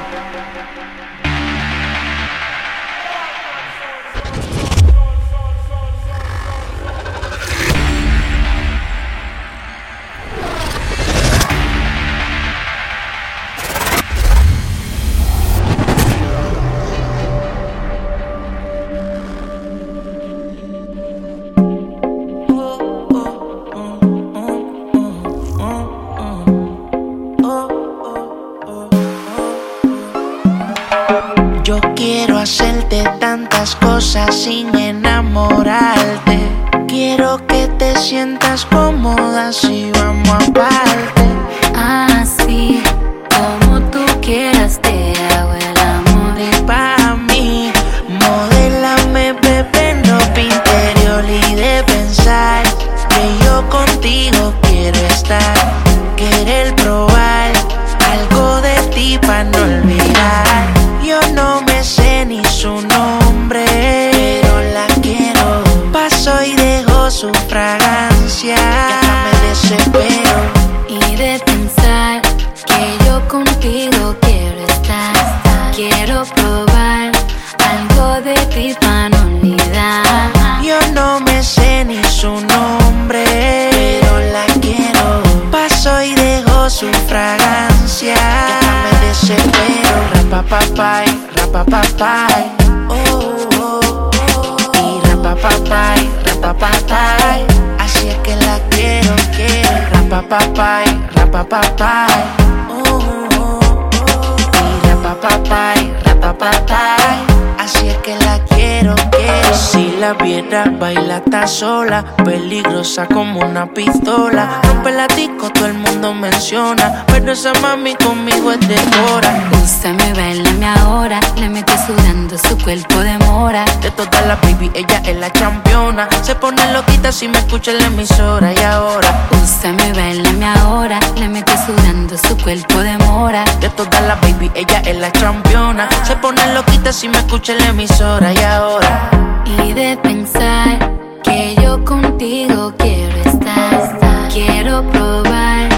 Música Yo quiero hacerte tantas cosas sin enamorarte. Quiero que te sientas cómoda si vamos aparte. Para. Yo no me sé ni su nombre, pero la quiero. Paso y dejo su fragancia. Ya me desespero. Rapapapay, rapapapay. Oh, oh, oh. Y rapapapay, rapapapay. Así es que la quiero, quiero. Rapapapay, rapapapay. Oh, oh, oh. Y rapapapay, rapapapay. Si la viera, baila está sola. Peligrosa como una pistola. Rompe la disco, todo el mundo menciona. Pero esa mami conmigo es de hora. Úsame, bailame ahora. Le mete sudando su cuerpo de mora. De todas las baby, ella es la championa. Se pone loquita si me escucha en la emisora. Y ahora, Úsame, bailame ahora. Le mete sudando su cuerpo de mora. de todas las baby, ella es la championa. Se pone loquita si me escucha en la emisora. Y ahora, Y de pensar que yo contigo quiero estar. Quiero probar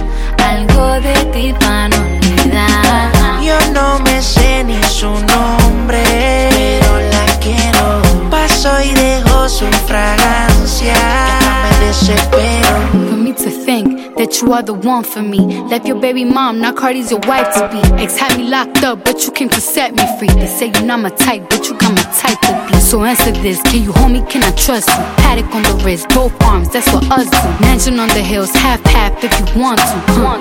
algo de ti para no olvidar. yo no me sé ni su nombre, pero la quiero. Paso y dejo su fragancia. Me desespero. For me to think that you are the one for me. Left your baby mom, now Cardi's your wife to be. Ex had me locked up, but you came to set me free. They say you're not my type, but you got my type to be. So answer this, can you hold me, can I trust you? Paddock on the wrist, both arms, that's what us do. Mansion on the hills, half half if you want to. huh?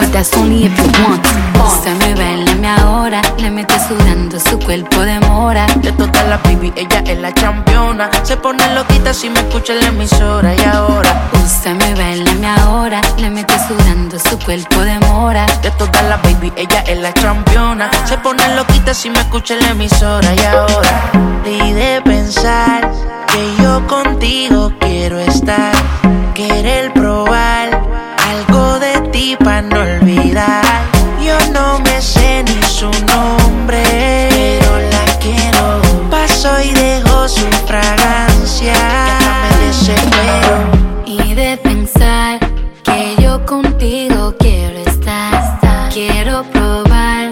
But that's only if you want to. Úsame, bailame ahora. Le mete sudando su cuerpo de mora. De todas las baby, ella es la championa. Se pone loquita si me escucha en la emisora. Y ahora, Úsame, bailame ahora. Le mete sudando su cuerpo de mora. de todas las baby, ella es la championa. Se pone loquita si me escucha en la emisora. Y ahora, y de pensar que yo contigo quiero estar. Querer probar algo de ti para no olvidar. Yo no me sé ni su nombre, pero la quiero. Paso y dejo Quiero probar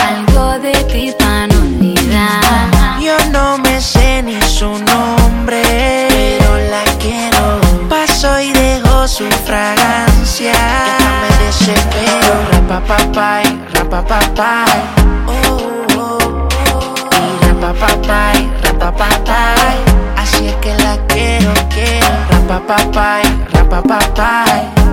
algo de ti no olvidar. Yo no me sé ni su nombre, pero la quiero. Paso y dejo su fragancia. Ya me desespero. Rapapapay, rapapapay. Oh, oh, oh. Y rapapapay, rapapapay. Así es que la quiero, quiero. Rapapapay, rapapapay.